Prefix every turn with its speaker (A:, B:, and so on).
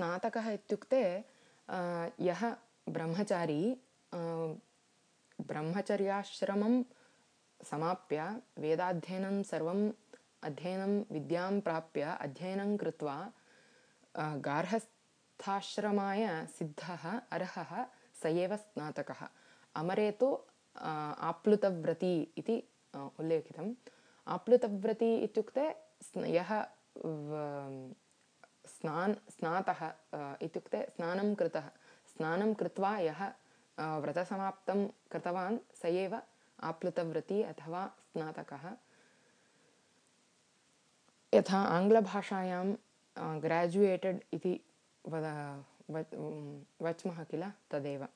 A: स्नातकः इत्युक्ते यः ब्रह्मचारी ब्रह्मचर्याश्रमं समाप्य वेदाध्ययनं सर्वम् अध्ययनं विद्यां प्राप्य अध्ययनं कृत्वा गार्हस्थाश्रमाय सिद्धः अर्हः स एव स्नातकः। अमरे तु आप्लुतव्रती इति उल्लेखितम्। आप्लुतव्रती इत्युक्ते यः स्नान् स्नातः इत्युक्ते स्नानं कृतः। स्नानं कृत्वा यः व्रतसमाप्तं कृतवान् स एव आप्लुतव्रती अथवा स्नातकः। यथा आङ्ग्लभाषायां ग्राजुयेटेड् इति वद वच्मः किल? तदेव